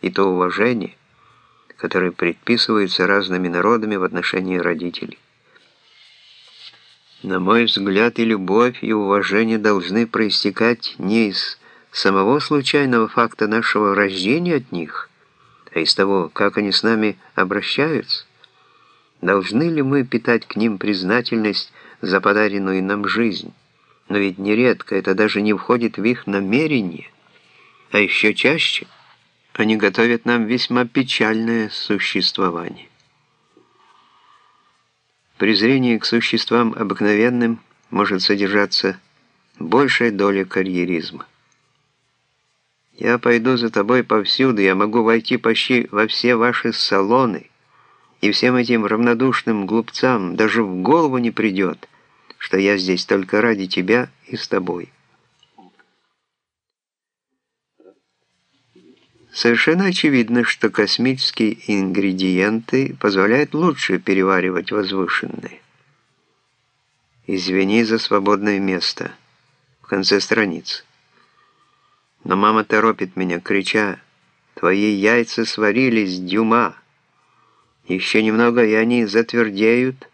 и то уважение, которое предписывается разными народами в отношении родителей. На мой взгляд, и любовь, и уважение должны проистекать не из самого случайного факта нашего рождения от них, а из того, как они с нами обращаются. Должны ли мы питать к ним признательность за подаренную нам жизнь? Но ведь нередко это даже не входит в их намерение, а еще чаще они готовят нам весьма печальное существование. Презрение к существам обыкновенным может содержаться большая доля карьеризма. Я пойду за тобой повсюду, я могу войти почти во все ваши салоны, и всем этим равнодушным глупцам даже в голову не придет, что я здесь только ради тебя и с тобой. Совершенно очевидно, что космические ингредиенты позволяют лучше переваривать возвышенные. Извини за свободное место. В конце страницы. Но мама торопит меня, крича, «Твои яйца сварились, Дюма! Еще немного, и они затвердеют».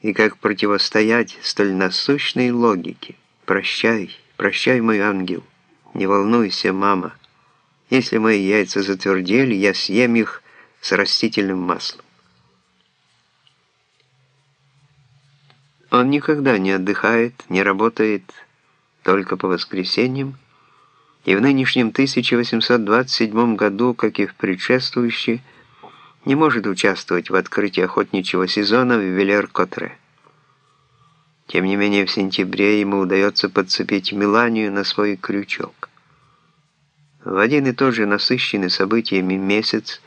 И как противостоять столь насущной логике? Прощай, прощай, мой ангел. Не волнуйся, мама. Если мои яйца затвердели, я съем их с растительным маслом. Он никогда не отдыхает, не работает только по воскресеньям, и в нынешнем 1827 году, как и в предшествующие, не может участвовать в открытии охотничьего сезона в Велер-Котре. Тем не менее, в сентябре ему удается подцепить Миланию на свой крючок. В один и тот же насыщенный событиями месяц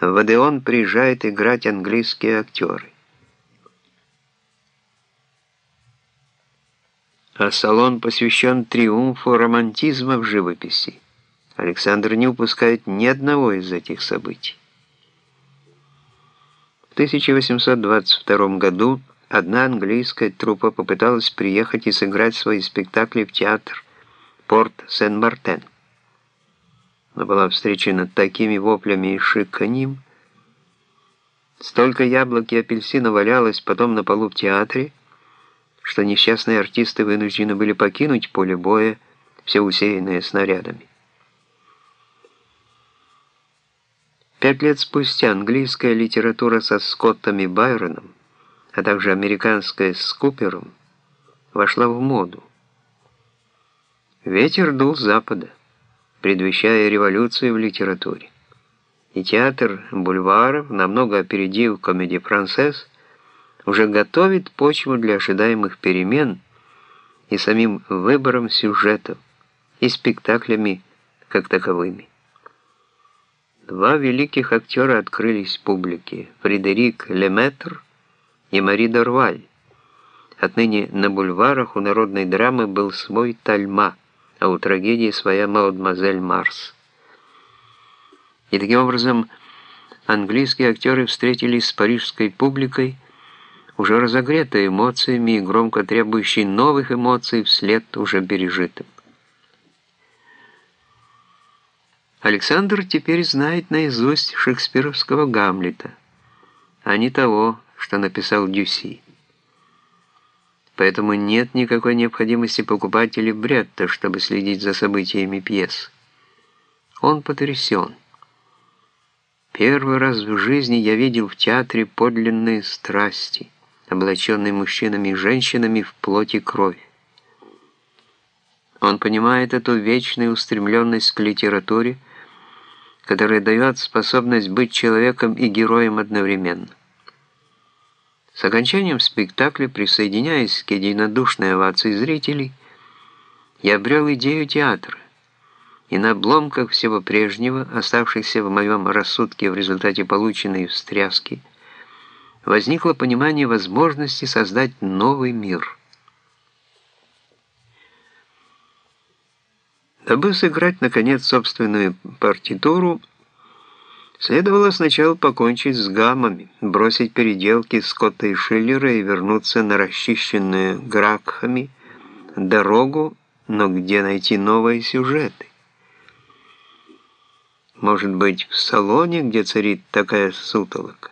в Одеон приезжают играть английские актеры. А салон посвящен триумфу романтизма в живописи. Александр не упускает ни одного из этих событий. В 1822 году одна английская труппа попыталась приехать и сыграть свои спектакли в театр Порт Сен-Мартен но была встречена такими воплями и шиканьем. Столько яблок и апельсина валялось потом на полу в театре, что несчастные артисты вынуждены были покинуть поле боя, все усеянное снарядами. Пять лет спустя английская литература со Скоттом и Байроном, а также американская с Купером, вошла в моду. Ветер дул с запада предвещая революцию в литературе. И театр бульваров, намного опередив комедии «Францесс», уже готовит почву для ожидаемых перемен и самим выбором сюжетов, и спектаклями как таковыми. Два великих актера открылись публике – Фредерик Леметр и Мари Дорваль. Отныне на бульварах у народной драмы был свой тальма – а у трагедии своя «Мадемуазель Марс». И таким образом английские актеры встретились с парижской публикой, уже разогретой эмоциями и громко требующей новых эмоций вслед уже пережитым. Александр теперь знает наизусть шекспировского Гамлета, а не того, что написал Дюси. Поэтому нет никакой необходимости покупать либретто, чтобы следить за событиями пьес. Он потрясен. Первый раз в жизни я видел в театре подлинные страсти, облаченные мужчинами и женщинами в плоти и кровь. Он понимает эту вечную устремленность к литературе, которая дает способность быть человеком и героем одновременно. С окончанием спектакля, присоединяясь к единодушной овации зрителей, я обрел идею театра, и на обломках всего прежнего, оставшихся в моем рассудке в результате полученной встряски, возникло понимание возможности создать новый мир. Дабы сыграть, наконец, собственную партитуру, Следовало сначала покончить с гаммами, бросить переделки Скотта и Шиллера и вернуться на расчищенную Гракхами дорогу, но где найти новые сюжеты? Может быть, в салоне, где царит такая сутолока?